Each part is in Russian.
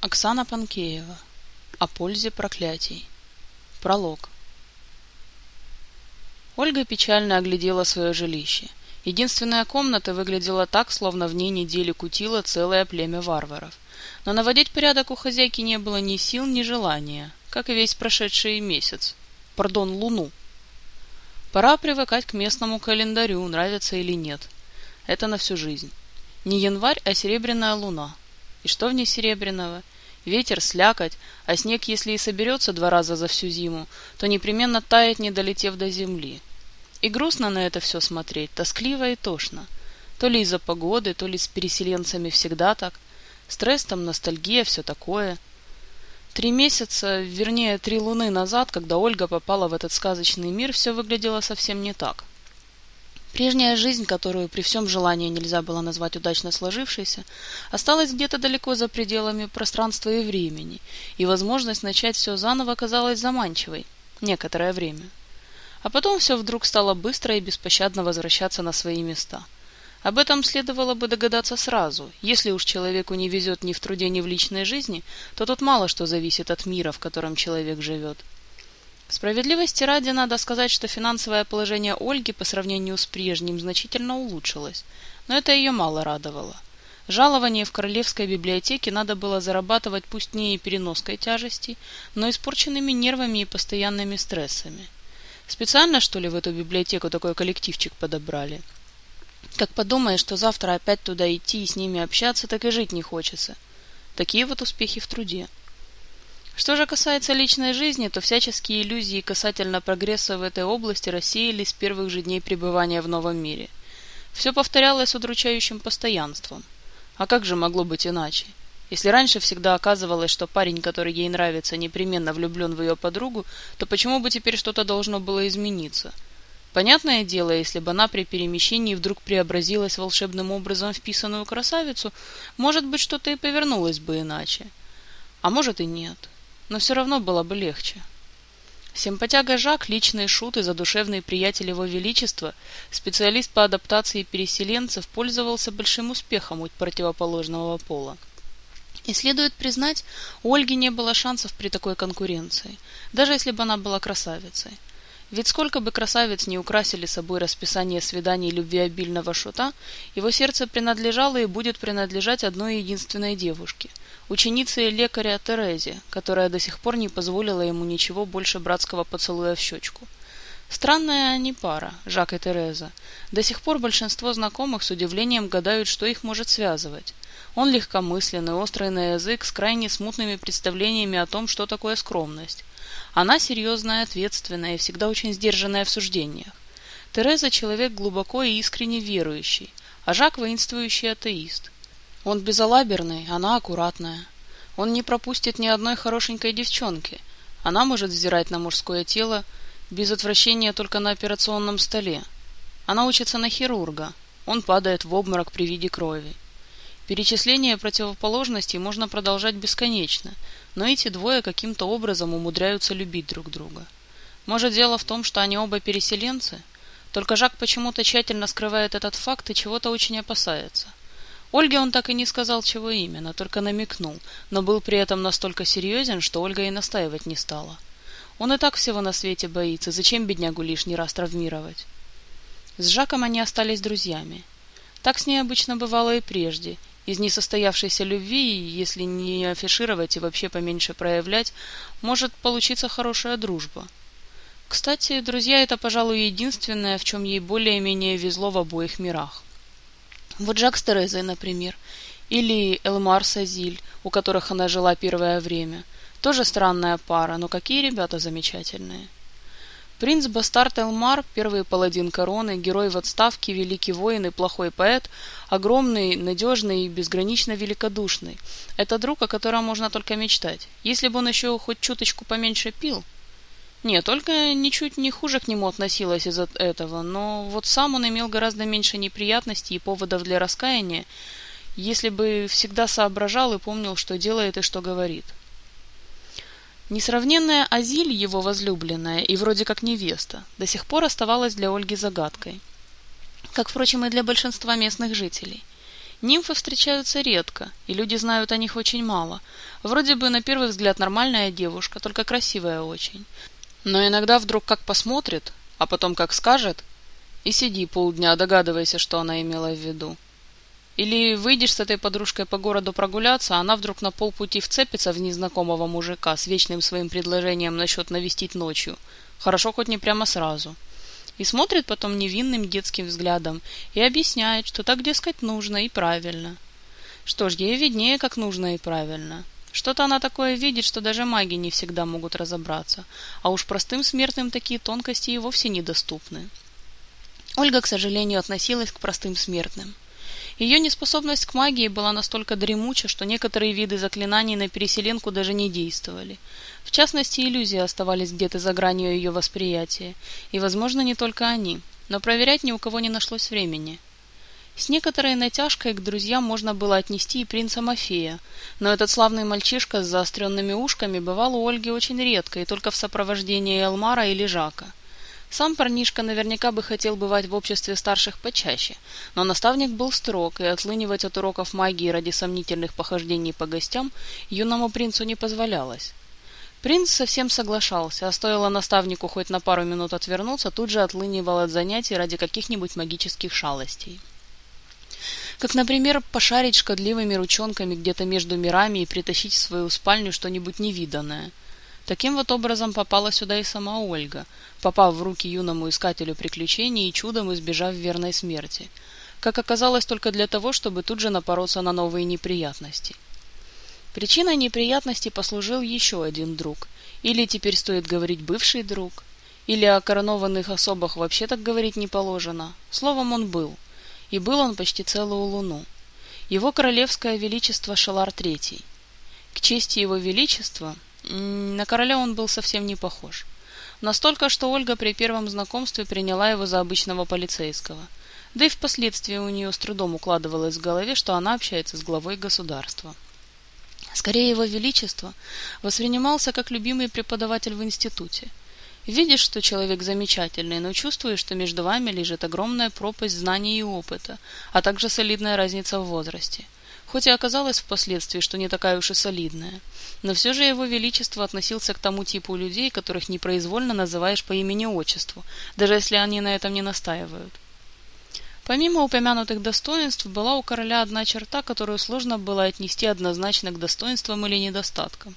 Оксана Панкеева. О пользе проклятий. Пролог. Ольга печально оглядела свое жилище. Единственная комната выглядела так, словно в ней недели кутило целое племя варваров. Но наводить порядок у хозяйки не было ни сил, ни желания, как и весь прошедший месяц. Пардон, луну. Пора привыкать к местному календарю, нравится или нет. Это на всю жизнь. Не январь, а серебряная луна. И что в ней серебряного? Ветер, слякоть, а снег, если и соберется два раза за всю зиму, то непременно тает, не долетев до земли. И грустно на это все смотреть, тоскливо и тошно. То ли из-за погоды, то ли с переселенцами всегда так. Стресс там, ностальгия, все такое. Три месяца, вернее, три луны назад, когда Ольга попала в этот сказочный мир, все выглядело совсем не так. Прежняя жизнь, которую при всем желании нельзя было назвать удачно сложившейся, осталась где-то далеко за пределами пространства и времени, и возможность начать все заново казалась заманчивой некоторое время. А потом все вдруг стало быстро и беспощадно возвращаться на свои места. Об этом следовало бы догадаться сразу. Если уж человеку не везет ни в труде, ни в личной жизни, то тут мало что зависит от мира, в котором человек живет. Справедливости ради надо сказать, что финансовое положение Ольги по сравнению с прежним значительно улучшилось, но это ее мало радовало. Жалование в Королевской библиотеке надо было зарабатывать пусть не и переноской тяжести, но испорченными нервами и постоянными стрессами. Специально, что ли, в эту библиотеку такой коллективчик подобрали? Как подумаешь, что завтра опять туда идти и с ними общаться, так и жить не хочется. Такие вот успехи в труде. Что же касается личной жизни, то всяческие иллюзии касательно прогресса в этой области рассеялись с первых же дней пребывания в новом мире. Все повторялось с удручающим постоянством. А как же могло быть иначе? Если раньше всегда оказывалось, что парень, который ей нравится, непременно влюблен в ее подругу, то почему бы теперь что-то должно было измениться? Понятное дело, если бы она при перемещении вдруг преобразилась волшебным образом в писаную красавицу, может быть, что-то и повернулось бы иначе. А может и нет но все равно было бы легче. Симпатяга Жак, личный шут и задушевный приятель его величества, специалист по адаптации переселенцев, пользовался большим успехом у противоположного пола. И следует признать, у Ольги не было шансов при такой конкуренции, даже если бы она была красавицей. Ведь сколько бы красавиц не украсили собой расписание свиданий любвеобильного шута, его сердце принадлежало и будет принадлежать одной единственной девушке – ученице лекаря Терезе, которая до сих пор не позволила ему ничего больше братского поцелуя в щечку. Странная они пара, Жак и Тереза. До сих пор большинство знакомых с удивлением гадают, что их может связывать. Он легкомысленный, острый на язык, с крайне смутными представлениями о том, что такое скромность. Она серьезная, ответственная и всегда очень сдержанная в суждениях. Тереза – человек глубоко и искренне верующий, а Жак – воинствующий атеист – он безалаберный, она аккуратная. Он не пропустит ни одной хорошенькой девчонки. Она может взирать на мужское тело без отвращения только на операционном столе. Она учится на хирурга. Он падает в обморок при виде крови. Перечисление противоположностей можно продолжать бесконечно, но эти двое каким-то образом умудряются любить друг друга. Может, дело в том, что они оба переселенцы? Только Жак почему-то тщательно скрывает этот факт и чего-то очень опасается. Ольге он так и не сказал, чего именно, только намекнул, но был при этом настолько серьезен, что Ольга и настаивать не стала. Он и так всего на свете боится, зачем беднягу лишний раз травмировать? С Жаком они остались друзьями. Так с ней обычно бывало и прежде. Из несостоявшейся любви, если не афишировать и вообще поменьше проявлять, может получиться хорошая дружба. Кстати, друзья — это, пожалуй, единственное, в чем ей более-менее везло в обоих мирах. Вот Жак с Терезой, например. Или Элмар Сазиль, у которых она жила первое время. Тоже странная пара, но какие ребята замечательные. Принц Бастард Элмар, первый паладин короны, герой в отставке, великий воин и плохой поэт, огромный, надежный и безгранично великодушный. Это друг, о котором можно только мечтать. Если бы он еще хоть чуточку поменьше пил, нет, только ничуть не хуже к нему относилась из-за этого, но вот сам он имел гораздо меньше неприятностей и поводов для раскаяния, если бы всегда соображал и помнил, что делает и что говорит. Несравненная Азиль, его возлюбленная и вроде как невеста, до сих пор оставалась для Ольги загадкой. Как, впрочем, и для большинства местных жителей. Нимфы встречаются редко, и люди знают о них очень мало. Вроде бы на первый взгляд нормальная девушка, только красивая очень. Но иногда вдруг как посмотрит, а потом как скажет, и сиди полдня, догадывайся, что она имела в виду. Или выйдешь с этой подружкой по городу прогуляться, а она вдруг на полпути вцепится в незнакомого мужика с вечным своим предложением насчет навестить ночью. Хорошо хоть не прямо сразу. И смотрит потом невинным детским взглядом и объясняет, что так, дескать, нужно и правильно. Что ж, ей виднее, как нужно и правильно. Что-то она такое видит, что даже маги не всегда могут разобраться, а уж простым смертным такие тонкости и вовсе недоступны. Ольга, к сожалению, относилась к простым смертным. Ее неспособность к магии была настолько дремуча, что некоторые виды заклинаний на переселенку даже не действовали. В частности, иллюзии оставались где-то за гранью ее восприятия, и, возможно, не только они, но проверять ни у кого не нашлось времени. С некоторой натяжкой к друзьям можно было отнести и принца Мафея, но этот славный мальчишка с заостренными ушками бывал у Ольги очень редко и только в сопровождении Элмара или Жака. Сам парнишка наверняка бы хотел бывать в обществе старших почаще, но наставник был строг, и отлынивать от уроков магии ради сомнительных похождений по гостям юному принцу не позволялось. Принц совсем соглашался, а стоило наставнику хоть на пару минут отвернуться, тут же отлынивал от занятий ради каких-нибудь магических шалостей. Как, например, пошарить шкодливыми ручонками где-то между мирами и притащить в свою спальню что-нибудь невиданное – Таким вот образом попала сюда и сама Ольга, попав в руки юному искателю приключений и чудом избежав верной смерти. Как оказалось, только для того, чтобы тут же напороться на новые неприятности. Причиной неприятностей послужил еще один друг. Или теперь стоит говорить бывший друг. Или о коронованных особах вообще так говорить не положено. Словом, он был. И был он почти целую луну. Его королевское величество Шалар Третий. К чести его величества, на короля он был совсем не похож. Настолько, что Ольга при первом знакомстве приняла его за обычного полицейского. Да и впоследствии у нее с трудом укладывалось в голове, что она общается с главой государства. Скорее, его величество воспринимался как любимый преподаватель в институте. Видишь, что человек замечательный, но чувствуешь, что между вами лежит огромная пропасть знаний и опыта, а также солидная разница в возрасте – хоть и оказалось впоследствии, что не такая уж и солидная. Но все же его величество относился к тому типу людей, которых непроизвольно называешь по имени-отчеству, даже если они на этом не настаивают. Помимо упомянутых достоинств, была у короля одна черта, которую сложно было отнести однозначно к достоинствам или недостаткам.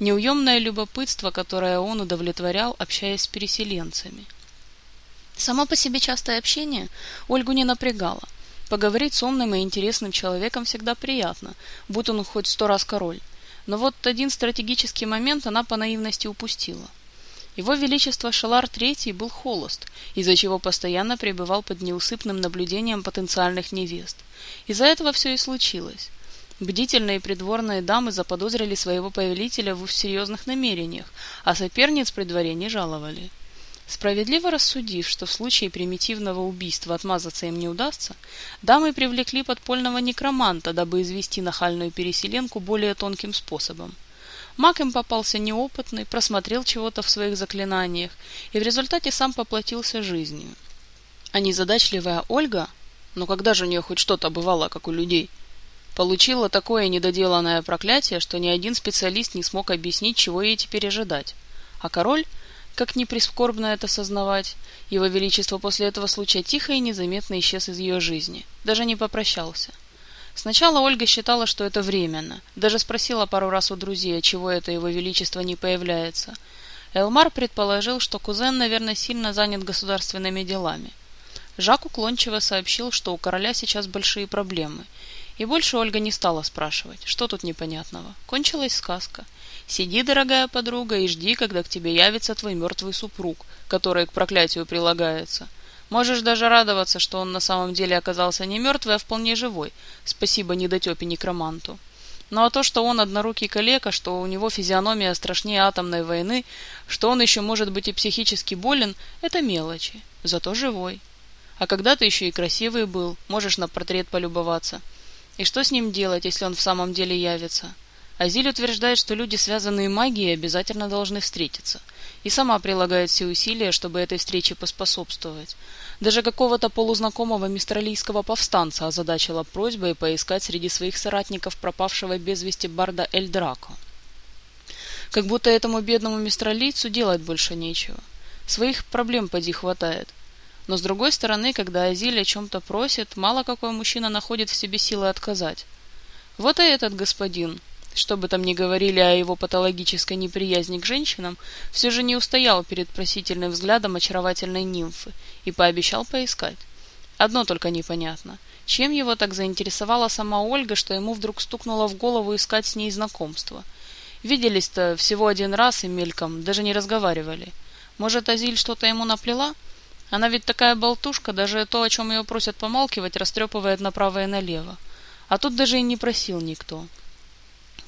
Неуемное любопытство, которое он удовлетворял, общаясь с переселенцами. Само по себе частое общение Ольгу не напрягало. Поговорить с умным и интересным человеком всегда приятно, будь он хоть сто раз король. Но вот один стратегический момент она по наивности упустила. Его Величество Шалар III был холост, из-за чего постоянно пребывал под неусыпным наблюдением потенциальных невест. Из-за этого все и случилось. Бдительные придворные дамы заподозрили своего повелителя в серьезных намерениях, а соперниц при дворе не жаловали. Справедливо рассудив, что в случае примитивного убийства отмазаться им не удастся, дамы привлекли подпольного некроманта, дабы извести нахальную переселенку более тонким способом. Маг им попался неопытный, просмотрел чего-то в своих заклинаниях и в результате сам поплатился жизнью. А незадачливая Ольга, но когда же у нее хоть что-то бывало, как у людей, получила такое недоделанное проклятие, что ни один специалист не смог объяснить, чего ей теперь ожидать. А король как ни прискорбно это сознавать, его величество после этого случая тихо и незаметно исчез из ее жизни, даже не попрощался. Сначала Ольга считала, что это временно, даже спросила пару раз у друзей, чего это его величество не появляется. Элмар предположил, что кузен, наверное, сильно занят государственными делами. Жак уклончиво сообщил, что у короля сейчас большие проблемы. И больше Ольга не стала спрашивать, что тут непонятного. Кончилась сказка. Сиди, дорогая подруга, и жди, когда к тебе явится твой мертвый супруг, который к проклятию прилагается. Можешь даже радоваться, что он на самом деле оказался не мертвый, а вполне живой. Спасибо недотепе некроманту. Ну а то, что он однорукий калека, что у него физиономия страшнее атомной войны, что он еще может быть и психически болен, это мелочи. Зато живой. А когда ты еще и красивый был, можешь на портрет полюбоваться. И что с ним делать, если он в самом деле явится? Азиль утверждает, что люди, связанные магией, обязательно должны встретиться, и сама прилагает все усилия, чтобы этой встрече поспособствовать. Даже какого-то полузнакомого мистралийского повстанца озадачила просьбой поискать среди своих соратников пропавшего без вести барда Эль Драко. Как будто этому бедному мистралийцу делать больше нечего. Своих проблем поди хватает. Но с другой стороны, когда Азиль о чем-то просит, мало какой мужчина находит в себе силы отказать. Вот и этот господин, что бы там ни говорили о его патологической неприязни к женщинам, все же не устоял перед просительным взглядом очаровательной нимфы и пообещал поискать. Одно только непонятно. Чем его так заинтересовала сама Ольга, что ему вдруг стукнуло в голову искать с ней знакомство? Виделись-то всего один раз и мельком, даже не разговаривали. Может, Азиль что-то ему наплела? Она ведь такая болтушка, даже то, о чем ее просят помалкивать, растрепывает направо и налево. А тут даже и не просил никто.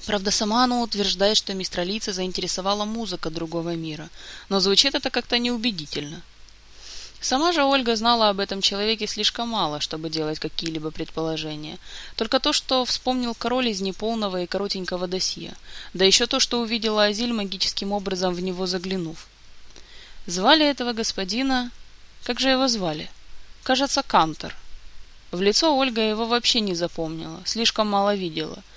Правда, сама она утверждает, что мистралийца заинтересовала музыка другого мира, но звучит это как-то неубедительно. Сама же Ольга знала об этом человеке слишком мало, чтобы делать какие-либо предположения. Только то, что вспомнил король из неполного и коротенького досье, да еще то, что увидела Азиль магическим образом в него заглянув. Звали этого господина... Как же его звали? Кажется, Кантор. В лицо Ольга его вообще не запомнила, слишком мало видела —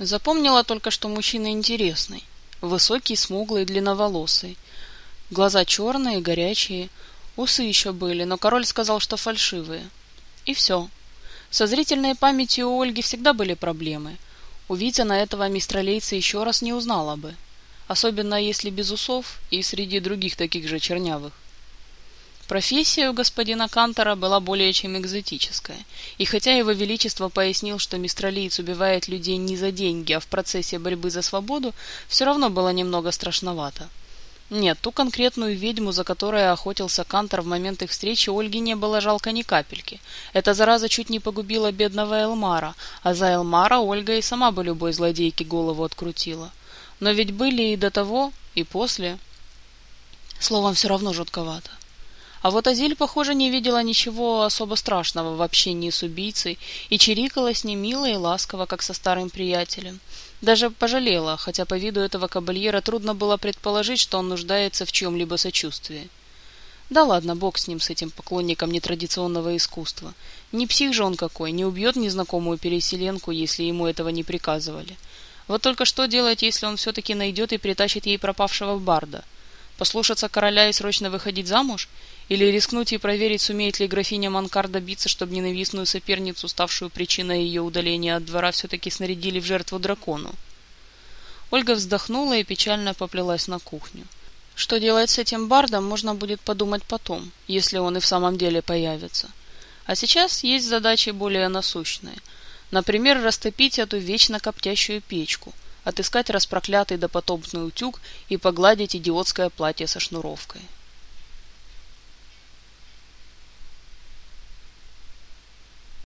Запомнила только, что мужчина интересный. Высокий, смуглый, длинноволосый. Глаза черные, горячие. Усы еще были, но король сказал, что фальшивые. И все. Со зрительной памятью у Ольги всегда были проблемы. Увидя на этого мистралейца еще раз не узнала бы. Особенно если без усов и среди других таких же чернявых. Профессия у господина Кантора была более чем экзотическая, и хотя его величество пояснил, что мистралиец убивает людей не за деньги, а в процессе борьбы за свободу, все равно было немного страшновато. Нет, ту конкретную ведьму, за которой охотился Кантор в момент их встречи, Ольге не было жалко ни капельки. Эта зараза чуть не погубила бедного Элмара, а за Элмара Ольга и сама бы любой злодейке голову открутила. Но ведь были и до того, и после. Словом, все равно жутковато. А вот Азиль, похоже, не видела ничего особо страшного в общении с убийцей и чирикала с ним мило и ласково, как со старым приятелем. Даже пожалела, хотя по виду этого кабальера трудно было предположить, что он нуждается в чьем-либо сочувствии. Да ладно, бог с ним, с этим поклонником нетрадиционного искусства. Не псих же он какой, не убьет незнакомую переселенку, если ему этого не приказывали. Вот только что делать, если он все-таки найдет и притащит ей пропавшего барда? Послушаться короля и срочно выходить замуж? Или рискнуть и проверить, сумеет ли графиня Манкар добиться, чтобы ненавистную соперницу, ставшую причиной ее удаления от двора, все-таки снарядили в жертву дракону? Ольга вздохнула и печально поплелась на кухню. Что делать с этим бардом, можно будет подумать потом, если он и в самом деле появится. А сейчас есть задачи более насущные. Например, растопить эту вечно коптящую печку, отыскать распроклятый допотопный утюг и погладить идиотское платье со шнуровкой.